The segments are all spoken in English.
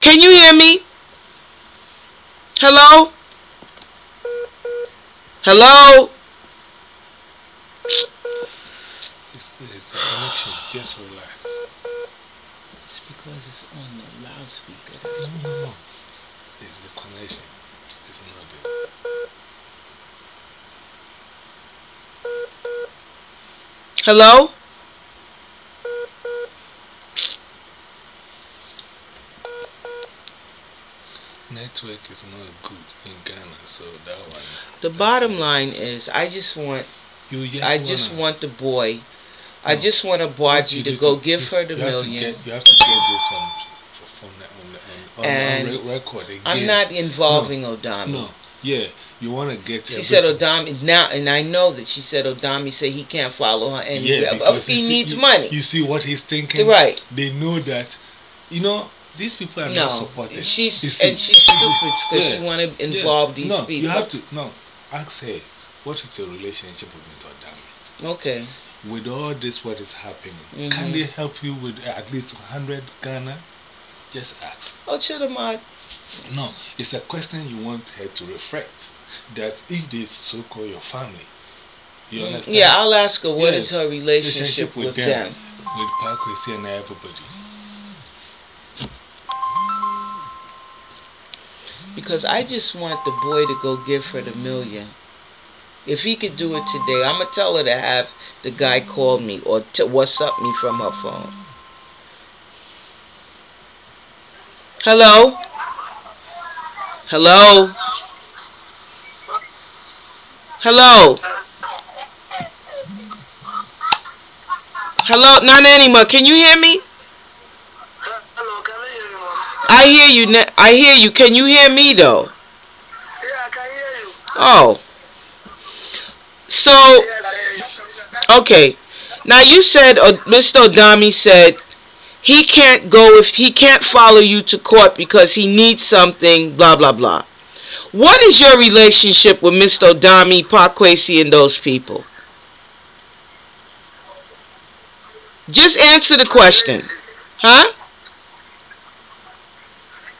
Can you hear me? Hello? Hello? It's, it's the connection. Just relax. It's because it's on the loudspeaker. No, no, no. It's the connection. It's not the. Hello? Network is not good in Ghana, so that one. The bottom it. line is I just want You just I just wanna- want the boy. I just want a you to go give her the you have million. get- you have to get this on, on, on, on, And on re- record again. I'm not involving Odami. No, yeah, you want to get. She said Odami now, and I know that she said Odami said he can't follow her Yeah, anywhere. because he see- needs you- money. You see what he's thinking. right. They know that, you know, these people are not No, supported. she's see, and she's stupid because she Yeah. want to Yeah. involve these no, people. you have to no. Ask her what is your relationship with Mr. Odami. Okay. With all this, what is happening? Mhm. Can they help you with at least 100 Ghana? Just ask. Oh, Chidamad. No, it's a question you want her to reflect. That if they so call your family, you understand? Mm, Yeah, I'll ask her what Yeah. is her relationship, with, them. With Parkway and everybody. Because I just want the boy to go give her the million. If he could do it today, I'm gonna tell her to have the guy call me or to WhatsApp me from her phone. Hello? Hello? Hello? Hello, Nana Anima, can you hear me? Hello, can I hear you, Mom? I hear you. I hear you. Can you hear me though? Yeah, I can hear you. Oh. So, Yes, I hear you. okay. Now you said uh, Mr. Odami said he can't go if he can't follow you to court because he needs something, blah, blah, blah. What is your relationship with Mr. Odami, Parkwesi, and those people? Just answer the question. Huh?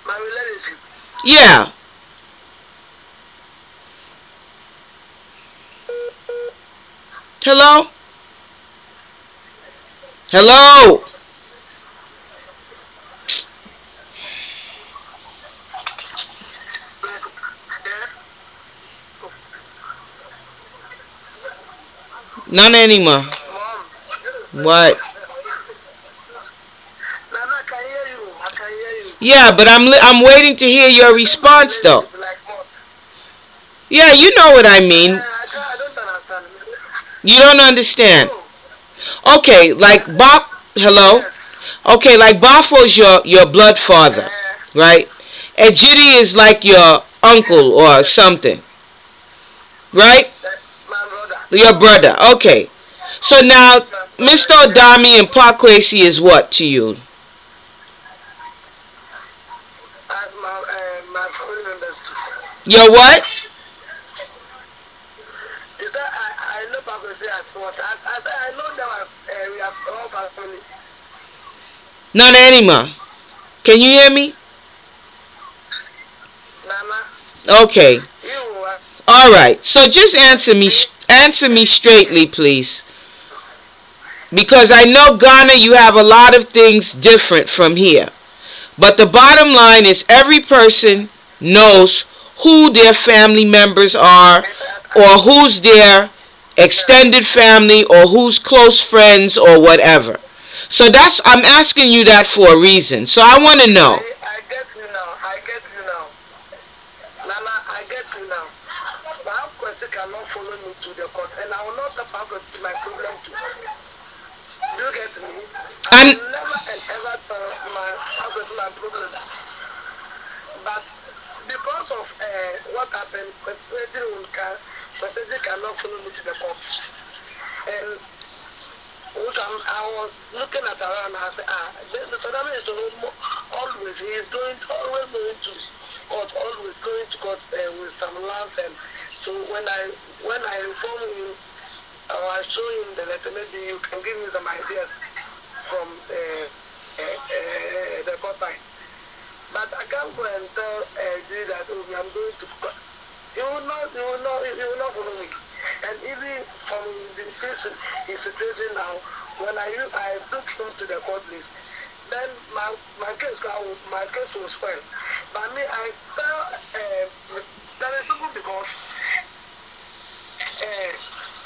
My relationship. Yeah. Hello? Hello? None anymore. What? Nana, I can hear you. I can hear you. Yeah, but I'm li- I'm waiting to hear your response though. Yeah, you know what I mean. You don't understand. Okay, like Bob. Hello. Okay, like Bafo's your your blood father, right? And Judy is like your uncle or something, right? Your brother. Okay. So now, Mr. Odami and Parkwesi is what to you? As my, uh, my family members. Your what? Is that I, I know say as what? I, I, I know that uh, we have all family. Nana Anima. Can you hear me? Nana, Okay. you All right. So just answer me answer me straightly, please. Because I know Ghana you have a lot of things different from here. But the bottom line is every person knows who their family members are or who's their extended family or who's close friends or whatever. So that's I'm asking you that for a reason. So I want to know. I, get you now. I get you now. Nana, I get you now. But how question cannot follow me to the court, and I will not have to my problem too. Do you get me? I will never and ever tell my husband my problem. But because of uh, what happened, President can, President cannot follow me to the court. And which I'm, I was looking at around and I said, ah, is Saddam is always, he is going, always going to court, always going to court uh, with some lands. And so when I, when I inform him, I show him the letter, maybe you can give me some ideas from uh, uh, uh, the court side. But I can't go and tell uh, G that oh, I'm going to. He will not. He will not. He will not follow me. And even from the situation, his situation now, when I I took him to the court list, then my my case got- my case was filed. But me, I tell uh, that is simple because uh,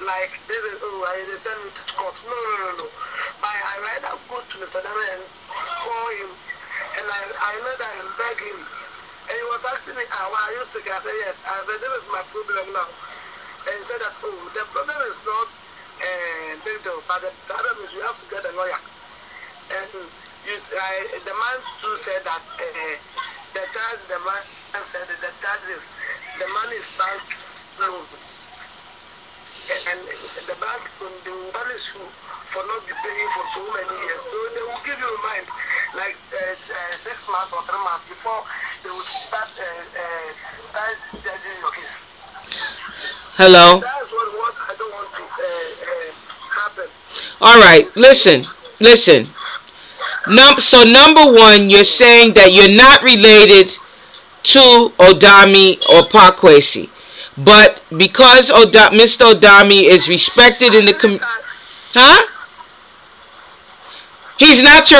Like this is oh, I they send me to court. No, no, no, no. I I rather go to Mr. Dana and call him, and I I know that I'm begging. And he was asking me how I used to get. I yes. I said this is my problem now. And he said that oh, the problem is not uh, little, but the problem is you have to get a lawyer. And you, I, the man too said that uh, the charge, the man said that the charge is, the money is bank loan. And the bank, they will punish you for not paying for so many years. So they will give you a mind, like uh, uh, six months or three months before they will start, uh, uh, start judging your case. Hello? That's what, what I don't want to uh, uh, happen. All right, listen, listen. Num- so number one, you're saying that you're not related to Odami or Pakwesi, but because Oda- Mr. Odami is respected in the community, huh? He's not your